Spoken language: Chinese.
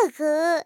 哥哥